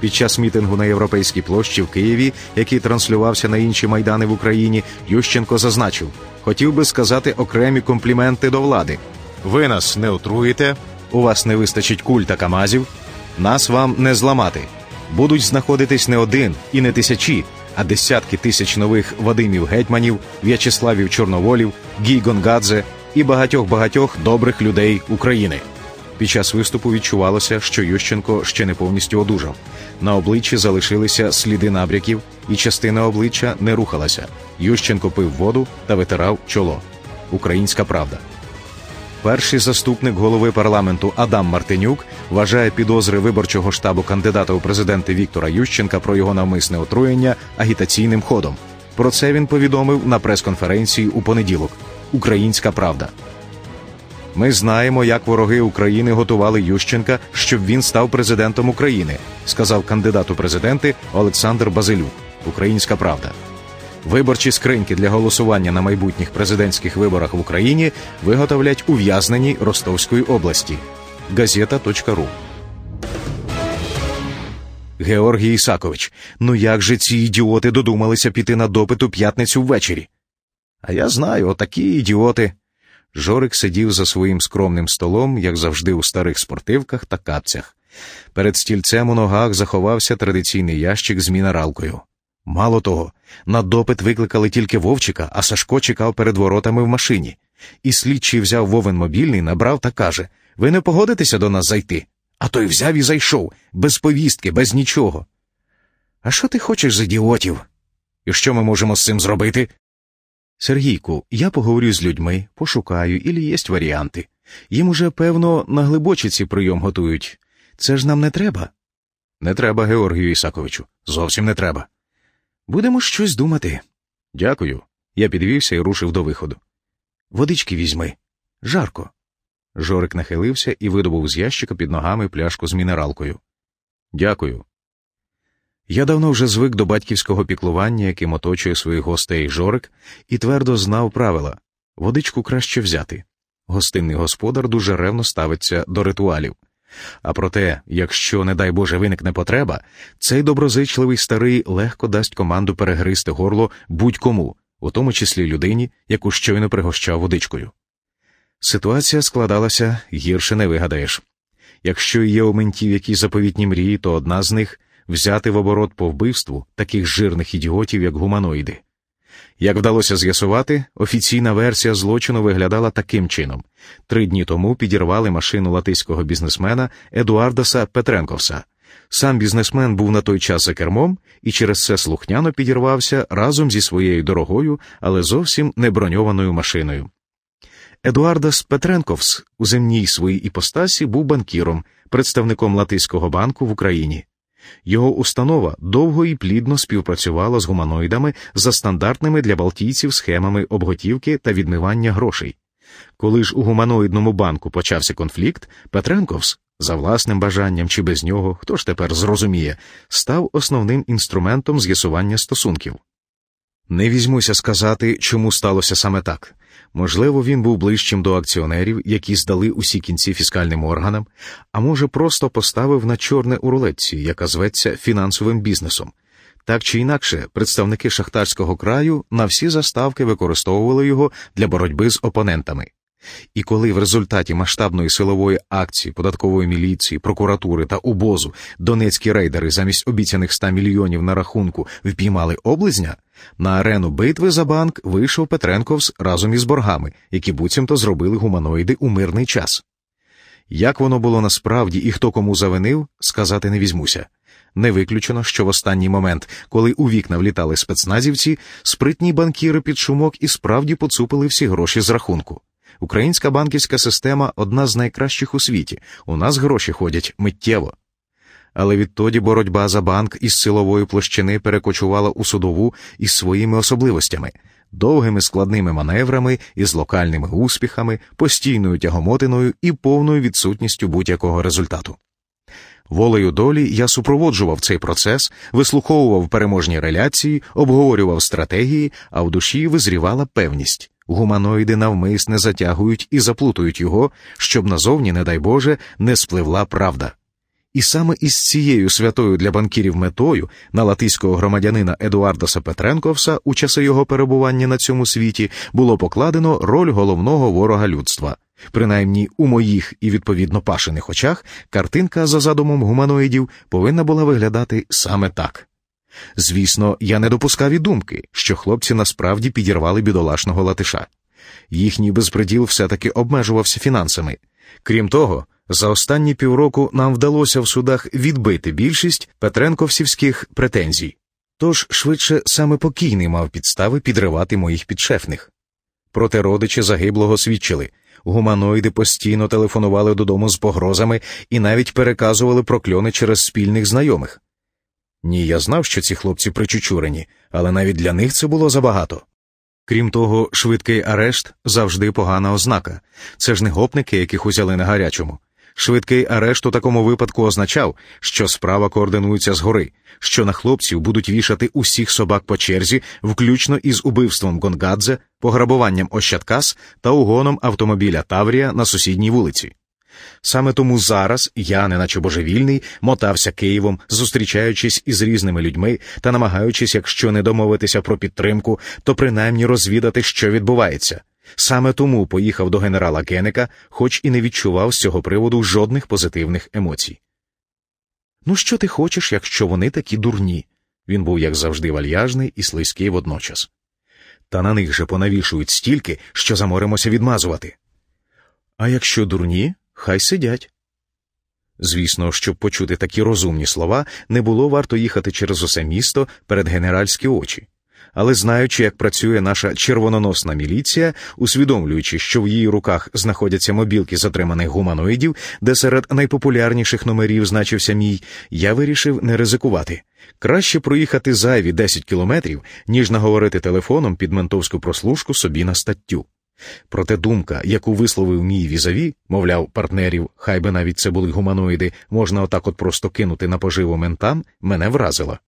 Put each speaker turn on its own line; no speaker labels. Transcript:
Під час мітингу на європейській площі в Києві, який транслювався на інші майдани в Україні, Ющенко зазначив: хотів би сказати окремі компліменти до влади. Ви нас не отруєте, у вас не вистачить куль та камазів, нас вам не зламати. Будуть знаходитись не один і не тисячі, а десятки тисяч нових Вадимів гетьманів, В'ячеславів Чорноволів, Гій Гонгадзе і багатьох багатьох добрих людей України. Під час виступу відчувалося, що Ющенко ще не повністю одужав. На обличчі залишилися сліди набряків, і частина обличчя не рухалася. Ющенко пив воду та витирав чоло. Українська правда. Перший заступник голови парламенту Адам Мартинюк вважає підозри виборчого штабу кандидата у президенти Віктора Ющенка про його навмисне отруєння агітаційним ходом. Про це він повідомив на прес-конференції у понеділок. Українська правда. Ми знаємо, як вороги України готували Ющенка, щоб він став президентом України, сказав кандидат у президенти Олександр Базилюк. Українська правда. Виборчі скриньки для голосування на майбутніх президентських виборах в Україні виготовлять ув'язнені Ростовської області. Газета.ру Георгій Ісакович. Ну як же ці ідіоти додумалися піти на допит у п'ятницю ввечері? А я знаю, отакі ідіоти. Жорик сидів за своїм скромним столом, як завжди, у старих спортивках та капцях. Перед стільцем у ногах заховався традиційний ящик з мінералкою. Мало того, на допит викликали тільки Вовчика, а Сашко чекав перед воротами в машині. І слідчий взяв Вовен мобільний, набрав та каже: Ви не погодитеся до нас зайти? А той взяв і зайшов, без повістки, без нічого. А що ти хочеш з ідіотів? І що ми можемо з цим зробити? Сергійку, я поговорю з людьми, пошукаю, ілі єсть варіанти. Їм уже, певно, на глибочиці прийом готують. Це ж нам не треба? Не треба, Георгію Ісаковичу. Зовсім не треба. Будемо щось думати. Дякую. Я підвівся і рушив до виходу. Водички візьми. Жарко. Жорик нахилився і видобув з ящика під ногами пляшку з мінералкою. Дякую. Я давно вже звик до батьківського піклування, яким оточує своїх гостей Жорик, і твердо знав правила водичку краще взяти. Гостинний господар дуже ревно ставиться до ритуалів. А проте, якщо, не дай Боже, виникне потреба, цей доброзичливий старий легко дасть команду перегризти горло будь-кому, у тому числі людині, яку щойно пригощав водичкою. Ситуація складалася гірше не вигадаєш. Якщо є у ментів якісь заповітні мрії, то одна з них взяти в оборот по вбивству таких жирних ідіотів, як гуманоїди. Як вдалося з'ясувати, офіційна версія злочину виглядала таким чином: три дні тому підірвали машину латиського бізнесмена Едуардаса Петренковса. Сам бізнесмен був на той час за кермом і через це слухняно підірвався разом зі своєю дорогою, але зовсім не броньованою машиною. Едуардас Петренковс у земній своїй іпостасі був банкіром, представником Латиського банку в Україні. Його установа довго і плідно співпрацювала з гуманоїдами за стандартними для балтійців схемами обготівки та відмивання грошей. Коли ж у гуманоїдному банку почався конфлікт, Петренковс, за власним бажанням чи без нього, хто ж тепер зрозуміє, став основним інструментом з'ясування стосунків. Не візьмуся сказати, чому сталося саме так. Можливо, він був ближчим до акціонерів, які здали усі кінці фіскальним органам, а може, просто поставив на чорне у рулетці, яка зветься фінансовим бізнесом. Так чи інакше, представники шахтарського краю на всі заставки використовували його для боротьби з опонентами. І коли в результаті масштабної силової акції податкової міліції, прокуратури та убозу донецькі рейдери замість обіцяних 100 мільйонів на рахунку впіймали облизня, на арену битви за банк вийшов Петренковс разом із боргами, які буцімто зробили гуманоїди у мирний час. Як воно було насправді і хто кому завинив, сказати не візьмуся. Не виключено, що в останній момент, коли у вікна влітали спецназівці, спритні банкіри під шумок і справді поцупили всі гроші з рахунку. Українська банківська система одна з найкращих у світі. У нас гроші ходять миттєво. Але відтоді боротьба за банк із силової площини перекочувала у судову із своїми особливостями, довгими складними маневрами із локальними успіхами, постійною тягомотиною і повною відсутністю будь-якого результату. Волею долі я супроводжував цей процес, вислуховував переможні реляції, обговорював стратегії, а в душі визрівала певність. Гуманоїди навмисне затягують і заплутують його, щоб назовні, не дай Боже, не спливла правда. І саме із цією святою для банкірів метою на латиського громадянина Едуардаса Петренковса у часи його перебування на цьому світі було покладено роль головного ворога людства. Принаймні у моїх і відповідно пашених очах картинка за задумом гуманоїдів повинна була виглядати саме так. Звісно, я не допускав і думки, що хлопці насправді підірвали бідолашного латиша. Їхній безпреділ все-таки обмежувався фінансами. Крім того, за останні півроку нам вдалося в судах відбити більшість петренковсівських претензій. Тож швидше саме покійний мав підстави підривати моїх підшефних. Проте родичі загиблого свідчили гуманоїди постійно телефонували додому з погрозами і навіть переказували прокльони через спільних знайомих. Ні, я знав, що ці хлопці причучурені, але навіть для них це було забагато. Крім того, швидкий арешт завжди погана ознака. Це ж не гопники, яких узяли на гарячому. Швидкий арешт у такому випадку означав, що справа координується згори, що на хлопців будуть вішати усіх собак по черзі, включно із убивством Гонгадзе, пограбуванням Ощадкас та угоном автомобіля Таврія на сусідній вулиці. Саме тому зараз я, неначе божевільний, мотався Києвом, зустрічаючись із різними людьми та намагаючись, якщо не домовитися про підтримку, то принаймні розвідати, що відбувається. Саме тому поїхав до генерала Генека, хоч і не відчував з цього приводу жодних позитивних емоцій. Ну, що ти хочеш, якщо вони такі дурні? Він був, як завжди, вальяжний і слизький водночас. Та на них же понавішують стільки, що заморимося відмазувати. А якщо дурні, хай сидять. Звісно, щоб почути такі розумні слова, не було варто їхати через усе місто перед генеральські очі. Але знаючи, як працює наша червононосна міліція, усвідомлюючи, що в її руках знаходяться мобілки затриманих гуманоїдів, де серед найпопулярніших номерів значився мій, я вирішив не ризикувати. Краще проїхати зайві 10 кілометрів, ніж наговорити телефоном під ментовську прослушку собі на статтю. Проте думка, яку висловив мій візаві, мовляв, партнерів, хай би навіть це були гуманоїди, можна отак от просто кинути на поживу ментам, мене вразила.